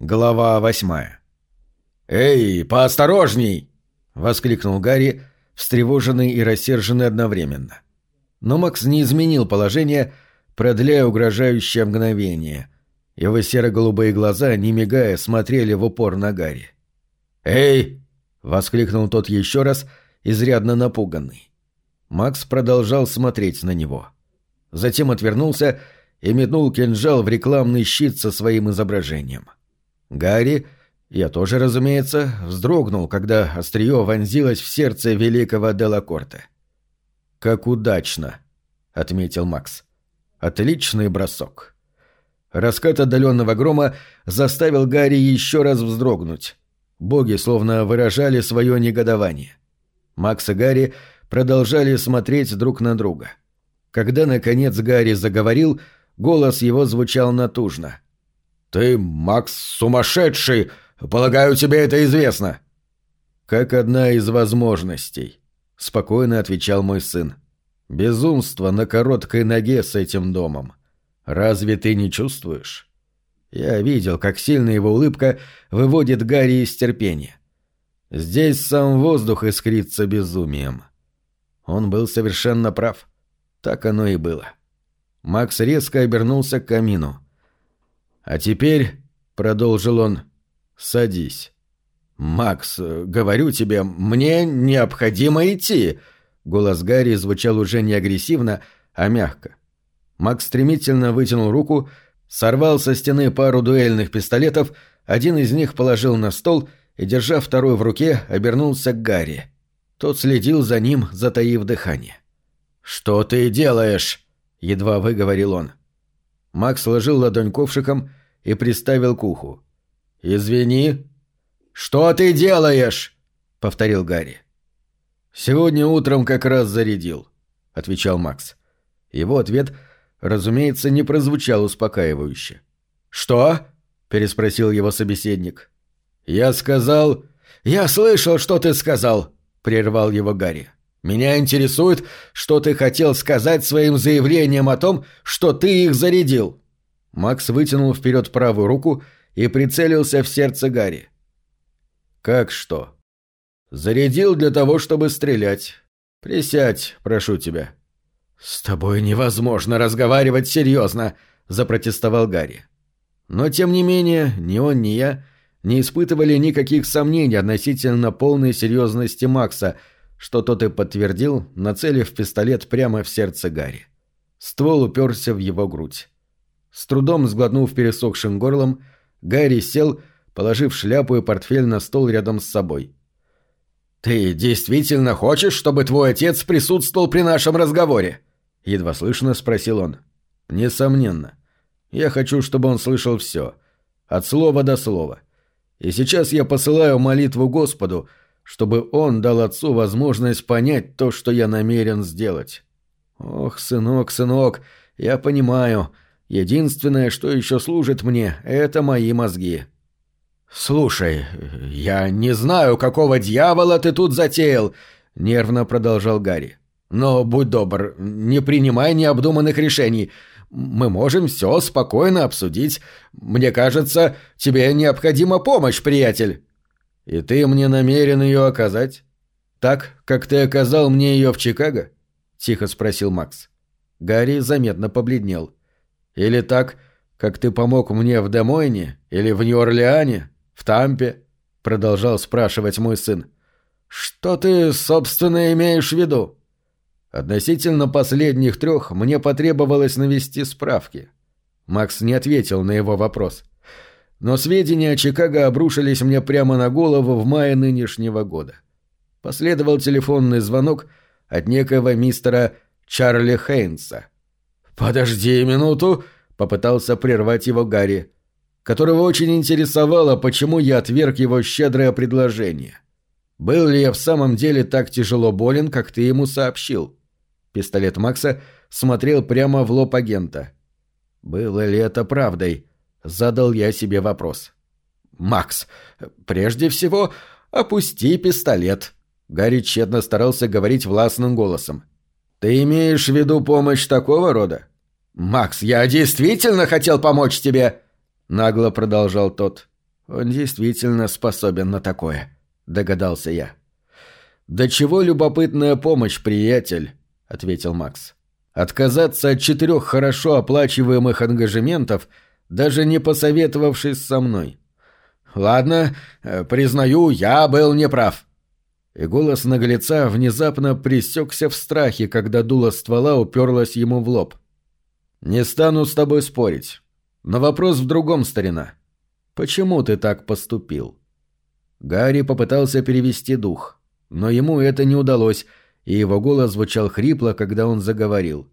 Глава восьмая. «Эй, поосторожней!» — воскликнул Гарри, встревоженный и рассерженный одновременно. Но Макс не изменил положение, продляя угрожающее мгновение. Его серо-голубые глаза, не мигая, смотрели в упор на Гарри. «Эй!» — воскликнул тот еще раз, изрядно напуганный. Макс продолжал смотреть на него. Затем отвернулся и метнул кинжал в рекламный щит со своим изображением. Гарри, я тоже, разумеется, вздрогнул, когда острие вонзилось в сердце великого Делакорте. «Как удачно!» — отметил Макс. «Отличный бросок!» Раскат отдаленного грома заставил Гарри еще раз вздрогнуть. Боги словно выражали свое негодование. Макс и Гарри продолжали смотреть друг на друга. Когда, наконец, Гарри заговорил — Голос его звучал натужно. «Ты, Макс, сумасшедший! Полагаю, тебе это известно!» «Как одна из возможностей», — спокойно отвечал мой сын. «Безумство на короткой ноге с этим домом. Разве ты не чувствуешь?» Я видел, как сильно его улыбка выводит Гарри из терпения. Здесь сам воздух искрится безумием. Он был совершенно прав. Так оно и было. — Макс резко обернулся к камину. «А теперь», — продолжил он, — «садись». «Макс, говорю тебе, мне необходимо идти!» Голос Гарри звучал уже не агрессивно, а мягко. Макс стремительно вытянул руку, сорвал со стены пару дуэльных пистолетов, один из них положил на стол и, держа второй в руке, обернулся к Гарри. Тот следил за ним, затаив дыхание. «Что ты делаешь?» едва выговорил он. Макс сложил ладонь ковшиком и приставил к уху. «Извини». «Что ты делаешь?» — повторил Гарри. «Сегодня утром как раз зарядил», — отвечал Макс. Его ответ, разумеется, не прозвучал успокаивающе. «Что?» — переспросил его собеседник. «Я сказал...» «Я слышал, что ты сказал», — прервал его Гарри. Меня интересует, что ты хотел сказать своим заявлением о том, что ты их зарядил». Макс вытянул вперед правую руку и прицелился в сердце Гарри. «Как что?» «Зарядил для того, чтобы стрелять. Присядь, прошу тебя». «С тобой невозможно разговаривать серьезно», — запротестовал Гарри. Но, тем не менее, ни он, ни я не испытывали никаких сомнений относительно полной серьезности Макса — что тот и подтвердил, нацелив пистолет прямо в сердце Гарри. Ствол уперся в его грудь. С трудом сглотнув пересохшим горлом, Гарри сел, положив шляпу и портфель на стол рядом с собой. «Ты действительно хочешь, чтобы твой отец присутствовал при нашем разговоре?» — едва слышно спросил он. «Несомненно. Я хочу, чтобы он слышал все. От слова до слова. И сейчас я посылаю молитву Господу — чтобы он дал отцу возможность понять то, что я намерен сделать. Ох, сынок, сынок, я понимаю. Единственное, что еще служит мне, это мои мозги. Слушай, я не знаю, какого дьявола ты тут затеял, нервно продолжал Гарри. Но будь добр, не принимай необдуманных решений. Мы можем все спокойно обсудить. Мне кажется, тебе необходима помощь, приятель. «И ты мне намерен ее оказать? Так, как ты оказал мне ее в Чикаго?» — тихо спросил Макс. Гарри заметно побледнел. «Или так, как ты помог мне в Демойне? Или в Нью-Орлеане? В Тампе?» — продолжал спрашивать мой сын. «Что ты, собственно, имеешь в виду?» Относительно последних трех мне потребовалось навести справки. Макс не ответил на его вопрос. Но сведения о Чикаго обрушились мне прямо на голову в мае нынешнего года. Последовал телефонный звонок от некоего мистера Чарли Хейнса. «Подожди минуту», — попытался прервать его Гарри, которого очень интересовало, почему я отверг его щедрое предложение. Был ли я в самом деле так тяжело болен, как ты ему сообщил? Пистолет Макса смотрел прямо в лоб агента. Было ли это правдой? Задал я себе вопрос. «Макс, прежде всего, опусти пистолет». Гарри тщетно старался говорить властным голосом. «Ты имеешь в виду помощь такого рода?» «Макс, я действительно хотел помочь тебе!» Нагло продолжал тот. Он действительно способен на такое, догадался я. «Да чего любопытная помощь, приятель», — ответил Макс. «Отказаться от четырех хорошо оплачиваемых ангажементов, даже не посоветовавшись со мной. Ладно, э, признаю, я был неправ». И голос наглеца внезапно пресекся в страхе, когда дуло ствола уперлось ему в лоб. «Не стану с тобой спорить. Но вопрос в другом, старина. Почему ты так поступил?» Гарри попытался перевести дух но ему это не удалось, и его голос звучал хрипло, когда он заговорил.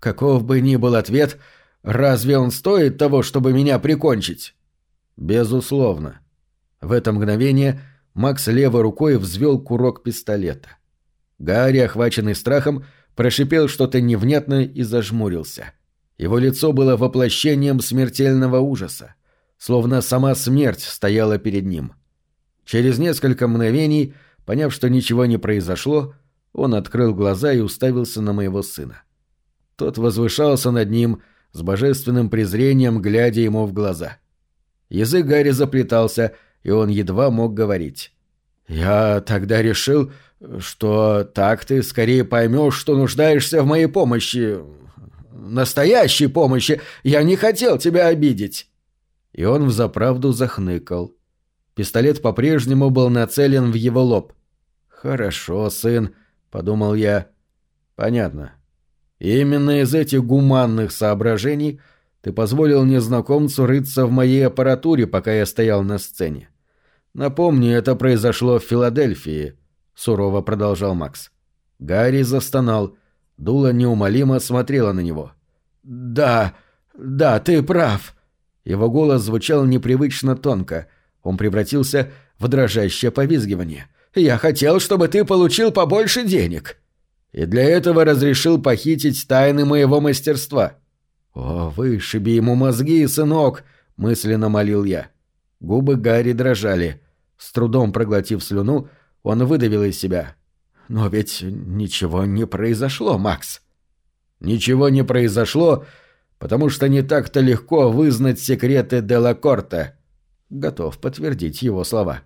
«Каков бы ни был ответ, разве он стоит того, чтобы меня прикончить?» «Безусловно». В это мгновение Макс левой рукой взвел курок пистолета. Гарри, охваченный страхом, прошипел что-то невнятное и зажмурился. Его лицо было воплощением смертельного ужаса, словно сама смерть стояла перед ним. Через несколько мгновений Поняв, что ничего не произошло, он открыл глаза и уставился на моего сына. Тот возвышался над ним с божественным презрением, глядя ему в глаза. Язык Гарри заплетался, и он едва мог говорить. «Я тогда решил, что так ты скорее поймешь, что нуждаешься в моей помощи. Настоящей помощи. Я не хотел тебя обидеть». И он взаправду захныкал. Пистолет по-прежнему был нацелен в его лоб. «Хорошо, сын», — подумал я. «Понятно. Именно из этих гуманных соображений ты позволил незнакомцу рыться в моей аппаратуре, пока я стоял на сцене. Напомню, это произошло в Филадельфии», — сурово продолжал Макс. Гарри застонал. Дула неумолимо смотрела на него. «Да, да, ты прав». Его голос звучал непривычно тонко — он превратился в дрожащее повизгивание. «Я хотел, чтобы ты получил побольше денег. И для этого разрешил похитить тайны моего мастерства». «О, вышиби ему мозги, сынок!» — мысленно молил я. Губы Гарри дрожали. С трудом проглотив слюну, он выдавил из себя. «Но ведь ничего не произошло, Макс». «Ничего не произошло, потому что не так-то легко вызнать секреты Делакорта», готов подтвердить его слова.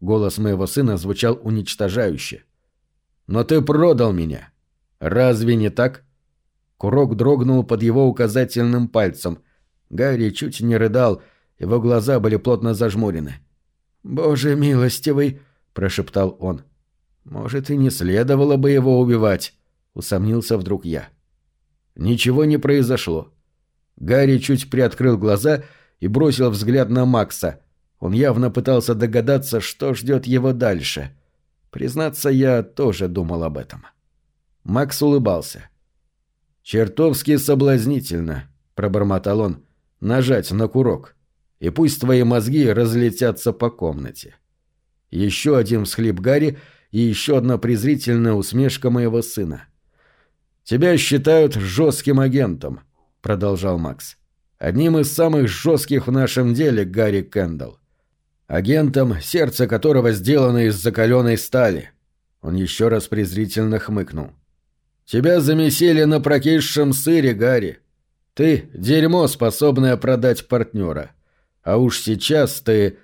Голос моего сына звучал уничтожающе. «Но ты продал меня. Разве не так?» Курок дрогнул под его указательным пальцем. Гарри чуть не рыдал, его глаза были плотно зажмурены. «Боже милостивый!» — прошептал он. «Может, и не следовало бы его убивать», — усомнился вдруг я. Ничего не произошло. Гарри чуть приоткрыл глаза и бросил взгляд на Макса, он явно пытался догадаться, что ждет его дальше. Признаться, я тоже думал об этом. Макс улыбался. «Чертовски соблазнительно», — пробормотал он, — «нажать на курок, и пусть твои мозги разлетятся по комнате». Еще один всхлип Гарри и еще одна презрительная усмешка моего сына. «Тебя считают жестким агентом», — продолжал Макс. «Одним из самых жестких в нашем деле, Гарри Кэндалл агентом, сердце которого сделано из закаленной стали. Он еще раз презрительно хмыкнул. «Тебя замесили на прокисшем сыре, Гарри. Ты — дерьмо, способное продать партнера. А уж сейчас ты...»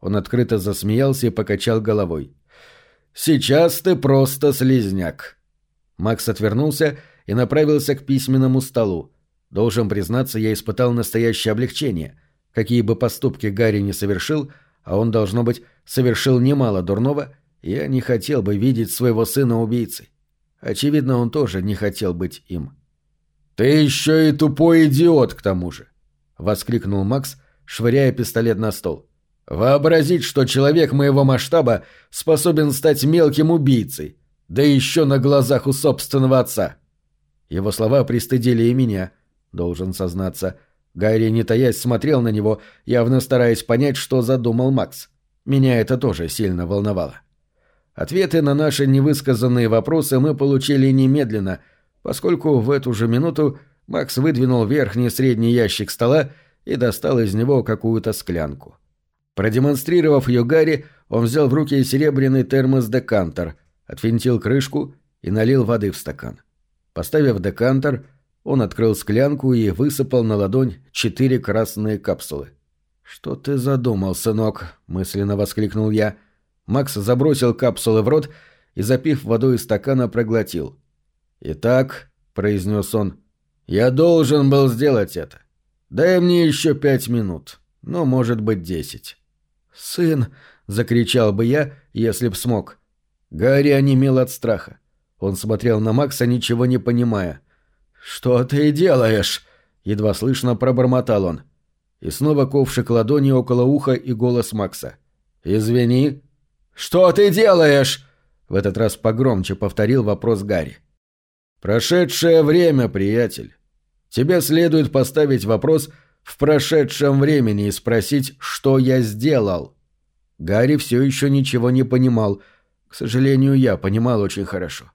Он открыто засмеялся и покачал головой. «Сейчас ты просто слизняк». Макс отвернулся и направился к письменному столу. Должен признаться, я испытал настоящее облегчение. Какие бы поступки Гарри не совершил, а он, должно быть, совершил немало дурного, я не хотел бы видеть своего сына убийцей. Очевидно, он тоже не хотел быть им. «Ты еще и тупой идиот, к тому же!» — воскликнул Макс, швыряя пистолет на стол. «Вообразить, что человек моего масштаба способен стать мелким убийцей, да еще на глазах у собственного отца!» Его слова пристыдили и меня, должен сознаться, — Гарри, не таясь, смотрел на него, явно стараясь понять, что задумал Макс. Меня это тоже сильно волновало. Ответы на наши невысказанные вопросы мы получили немедленно, поскольку в эту же минуту Макс выдвинул верхний средний ящик стола и достал из него какую-то склянку. Продемонстрировав ее Гарри, он взял в руки серебряный термос-декантер, отвинтил крышку и налил воды в стакан. Поставив декантер, он открыл склянку и высыпал на ладонь четыре красные капсулы. «Что ты задумал, сынок?» — мысленно воскликнул я. Макс забросил капсулы в рот и, запив водой из стакана, проглотил. «Итак», — произнес он, — «я должен был сделать это. Дай мне еще пять минут, ну, может быть, десять». «Сын!» — закричал бы я, если б смог. Гарри онемел от страха. Он смотрел на Макса, ничего не понимая. «Что ты делаешь?» — едва слышно пробормотал он. И снова ковшик ладони около уха и голос Макса. «Извини». «Что ты делаешь?» В этот раз погромче повторил вопрос Гарри. «Прошедшее время, приятель. Тебе следует поставить вопрос в прошедшем времени и спросить, что я сделал». Гарри все еще ничего не понимал. К сожалению, я понимал очень хорошо.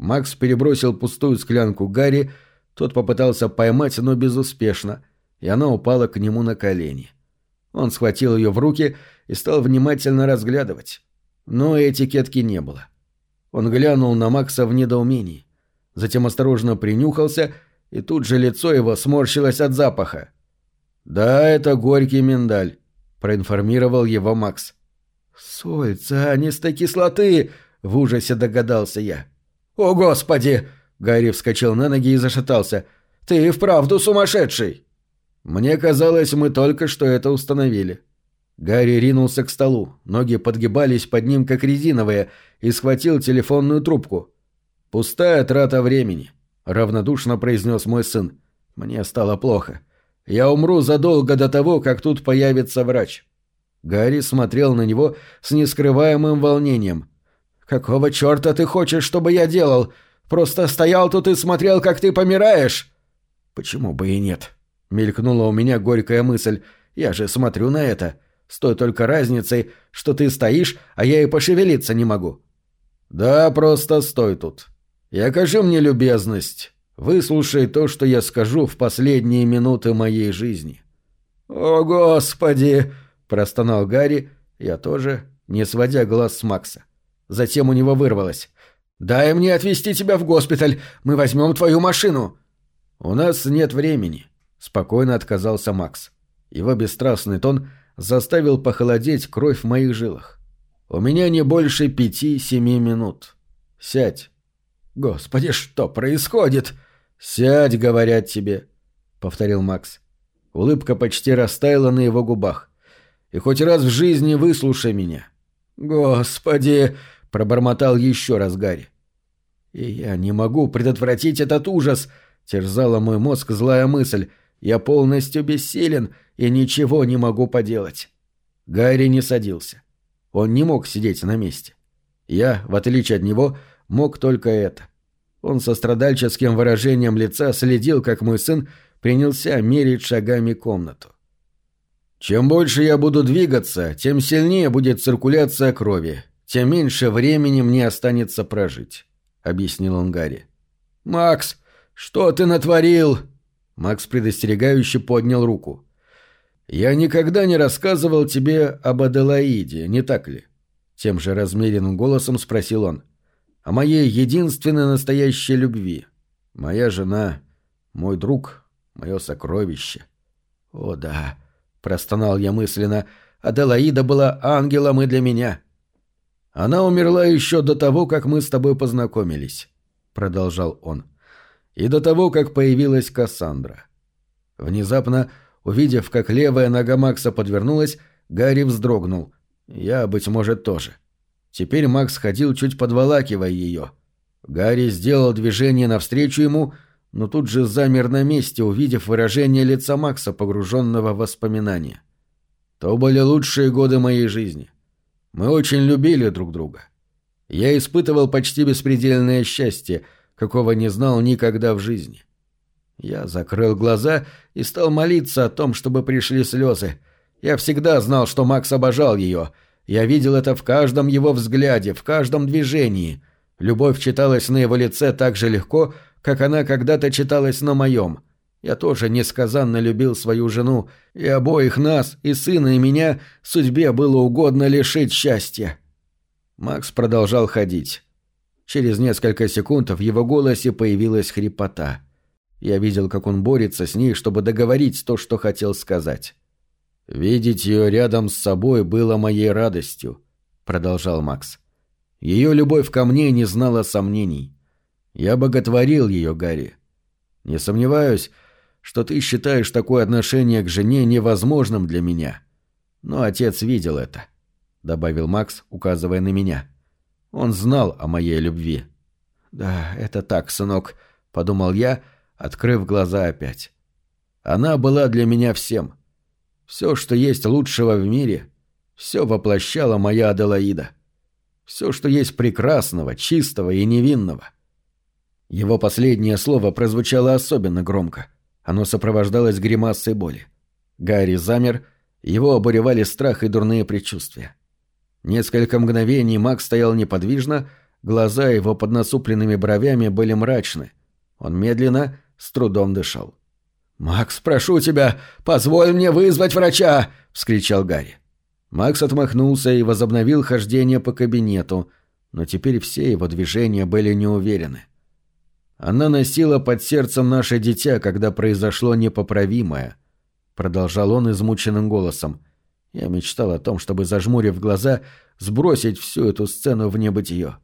Макс перебросил пустую склянку Гарри, тот попытался поймать, но безуспешно, и она упала к нему на колени. Он схватил ее в руки и стал внимательно разглядывать. Но этикетки не было. Он глянул на Макса в недоумении. Затем осторожно принюхался, и тут же лицо его сморщилось от запаха. «Да, это горький миндаль», — проинформировал его Макс. «Соль, цианистой кислоты!» — в ужасе догадался я. «О, Господи!» — Гарри вскочил на ноги и зашатался. «Ты и вправду сумасшедший!» Мне казалось, мы только что это установили. Гарри ринулся к столу, ноги подгибались под ним, как резиновые, и схватил телефонную трубку. «Пустая трата времени», — равнодушно произнес мой сын. «Мне стало плохо. Я умру задолго до того, как тут появится врач». Гарри смотрел на него с нескрываемым волнением. «Какого черта ты хочешь, чтобы я делал? Просто стоял тут и смотрел, как ты помираешь?» «Почему бы и нет?» — мелькнула у меня горькая мысль. «Я же смотрю на это. С той только разницей, что ты стоишь, а я и пошевелиться не могу». «Да, просто стой тут. И окажи мне любезность. Выслушай то, что я скажу в последние минуты моей жизни». «О, Господи!» — простонал Гарри, я тоже, не сводя глаз с Макса. Затем у него вырвалось. «Дай мне отвезти тебя в госпиталь. Мы возьмем твою машину». «У нас нет времени», — спокойно отказался Макс. Его бесстрастный тон заставил похолодеть кровь в моих жилах. «У меня не больше пяти-семи минут. Сядь». «Господи, что происходит?» «Сядь, говорят тебе», — повторил Макс. Улыбка почти растаяла на его губах. «И хоть раз в жизни выслушай меня». «Господи!» — пробормотал еще раз Гарри. «И я не могу предотвратить этот ужас!» — терзала мой мозг злая мысль. «Я полностью бессилен и ничего не могу поделать». Гарри не садился. Он не мог сидеть на месте. Я, в отличие от него, мог только это. Он со страдальческим выражением лица следил, как мой сын принялся мерить шагами комнату. «Чем больше я буду двигаться, тем сильнее будет циркуляция крови, тем меньше времени мне останется прожить», — объяснил он Гарри. «Макс, что ты натворил?» Макс предостерегающе поднял руку. «Я никогда не рассказывал тебе об Аделаиде, не так ли?» Тем же размеренным голосом спросил он. «О моей единственной настоящей любви. Моя жена, мой друг, мое сокровище». «О да», — простонал я мысленно, — «Аделаида была ангелом и для меня». Она умерла еще до того, как мы с тобой познакомились, продолжал он. И до того, как появилась Кассандра. Внезапно, увидев, как левая нога Макса подвернулась, Гарри вздрогнул. Я, быть может, тоже. Теперь Макс ходил, чуть подволакивая ее. Гарри сделал движение навстречу ему, но тут же замер на месте, увидев выражение лица Макса, погруженного в воспоминания. То были лучшие годы моей жизни. Мы очень любили друг друга. Я испытывал почти беспредельное счастье, какого не знал никогда в жизни. Я закрыл глаза и стал молиться о том, чтобы пришли слезы. Я всегда знал, что Макс обожал ее. Я видел это в каждом его взгляде, в каждом движении. Любовь читалась на его лице так же легко, как она когда-то читалась на моем. Я тоже несказанно любил свою жену, и обоих нас, и сына, и меня, судьбе было угодно лишить счастья. Макс продолжал ходить. Через несколько секунд в его голосе появилась хрипота. Я видел, как он борется с ней, чтобы договорить то, что хотел сказать. «Видеть ее рядом с собой было моей радостью», — продолжал Макс. «Ее любовь ко мне не знала сомнений. Я боготворил ее, Гарри. Не сомневаюсь, что ты считаешь такое отношение к жене невозможным для меня. Но отец видел это», — добавил Макс, указывая на меня. «Он знал о моей любви». «Да, это так, сынок», — подумал я, открыв глаза опять. «Она была для меня всем. Все, что есть лучшего в мире, все воплощала моя Аделаида. Все, что есть прекрасного, чистого и невинного». Его последнее слово прозвучало особенно громко. Оно сопровождалось гримасой боли. Гарри замер, его обуревали страх и дурные предчувствия. Несколько мгновений Макс стоял неподвижно, глаза его под насупленными бровями были мрачны. Он медленно, с трудом дышал. «Макс, прошу тебя, позволь мне вызвать врача!» — вскричал Гарри. Макс отмахнулся и возобновил хождение по кабинету, но теперь все его движения были неуверены. Она носила под сердцем наше дитя, когда произошло непоправимое. Продолжал он измученным голосом. Я мечтал о том, чтобы, зажмурив глаза, сбросить всю эту сцену в небытие.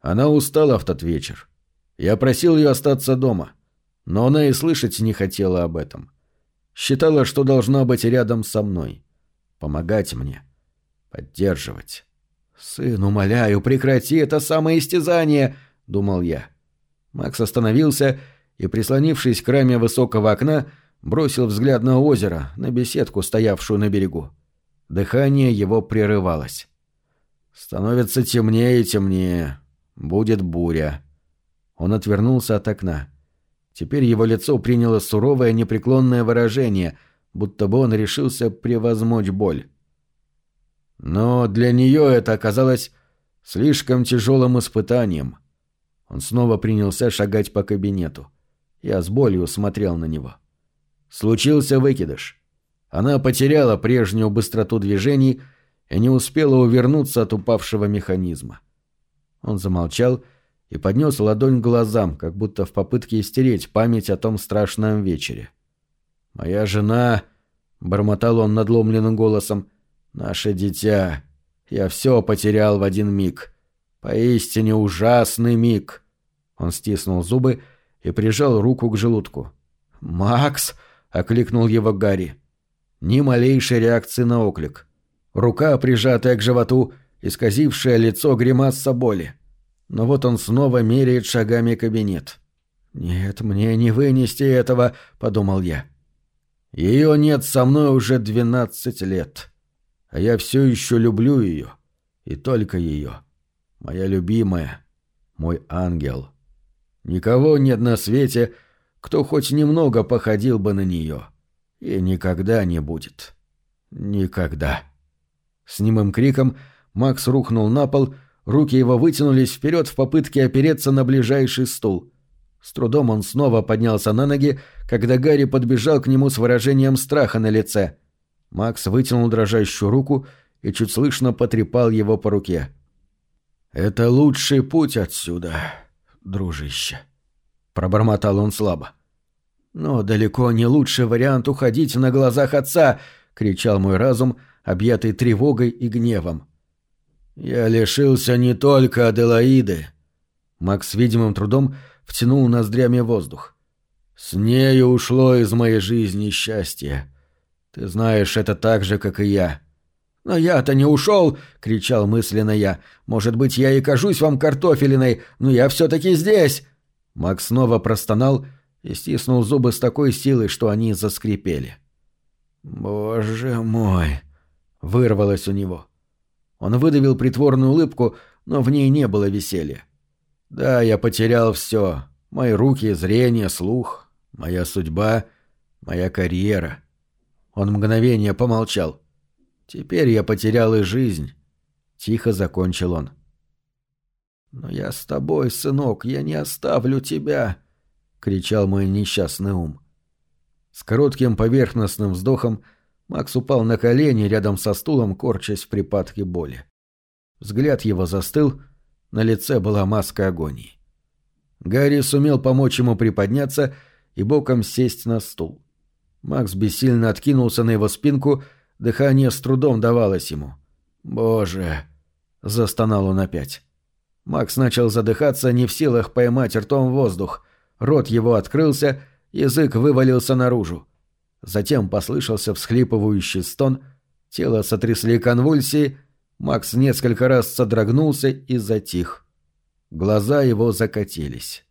Она устала в тот вечер. Я просил ее остаться дома, но она и слышать не хотела об этом. Считала, что должна быть рядом со мной. Помогать мне. Поддерживать. «Сын, умоляю, прекрати это самоистязание!» — думал я. Макс остановился и, прислонившись к раме высокого окна, бросил взгляд на озеро, на беседку, стоявшую на берегу. Дыхание его прерывалось. «Становится темнее и темнее. Будет буря». Он отвернулся от окна. Теперь его лицо приняло суровое непреклонное выражение, будто бы он решился превозмочь боль. Но для нее это оказалось слишком тяжелым испытанием — он снова принялся шагать по кабинету. Я с болью смотрел на него. Случился выкидыш. Она потеряла прежнюю быстроту движений и не успела увернуться от упавшего механизма. Он замолчал и поднес ладонь к глазам, как будто в попытке стереть память о том страшном вечере. «Моя жена...» — бормотал он надломленным голосом. «Наше дитя. Я все потерял в один миг. Поистине ужасный миг». Он стиснул зубы и прижал руку к желудку. «Макс!» — окликнул его Гарри. Ни малейшей реакции на оклик. Рука, прижатая к животу, исказившая лицо гримаса боли. Но вот он снова меряет шагами кабинет. «Нет, мне не вынести этого», — подумал я. «Ее нет со мной уже двенадцать лет. А я все еще люблю ее. И только ее. Моя любимая. Мой ангел». Никого нет на свете, кто хоть немного походил бы на нее. И никогда не будет. Никогда. С немым криком Макс рухнул на пол, руки его вытянулись вперед в попытке опереться на ближайший стул. С трудом он снова поднялся на ноги, когда Гарри подбежал к нему с выражением страха на лице. Макс вытянул дрожащую руку и чуть слышно потрепал его по руке. «Это лучший путь отсюда», дружище», — пробормотал он слабо. «Но далеко не лучший вариант уходить на глазах отца!» — кричал мой разум, объятый тревогой и гневом. «Я лишился не только Аделаиды!» Макс с видимым трудом втянул ноздрями воздух. «С нею ушло из моей жизни счастье. Ты знаешь это так же, как и я. «Но я-то не ушел!» — кричал мысленно я. «Может быть, я и кажусь вам картофелиной, но я все-таки здесь!» Макс снова простонал и стиснул зубы с такой силой, что они заскрипели. «Боже мой!» — вырвалось у него. Он выдавил притворную улыбку, но в ней не было веселья. «Да, я потерял все. Мои руки, зрение, слух, моя судьба, моя карьера». Он мгновение помолчал. Теперь я потерял и жизнь. Тихо закончил он. «Но я с тобой, сынок, я не оставлю тебя!» — кричал мой несчастный ум. С коротким поверхностным вздохом Макс упал на колени рядом со стулом, корчась в припадке боли. Взгляд его застыл, на лице была маска агонии. Гарри сумел помочь ему приподняться и боком сесть на стул. Макс бессильно откинулся на его спинку Дыхание с трудом давалось ему. «Боже!» — застонал он опять. Макс начал задыхаться, не в силах поймать ртом воздух. Рот его открылся, язык вывалился наружу. Затем послышался всхлипывающий стон, тело сотрясли конвульсии, Макс несколько раз содрогнулся и затих. Глаза его закатились.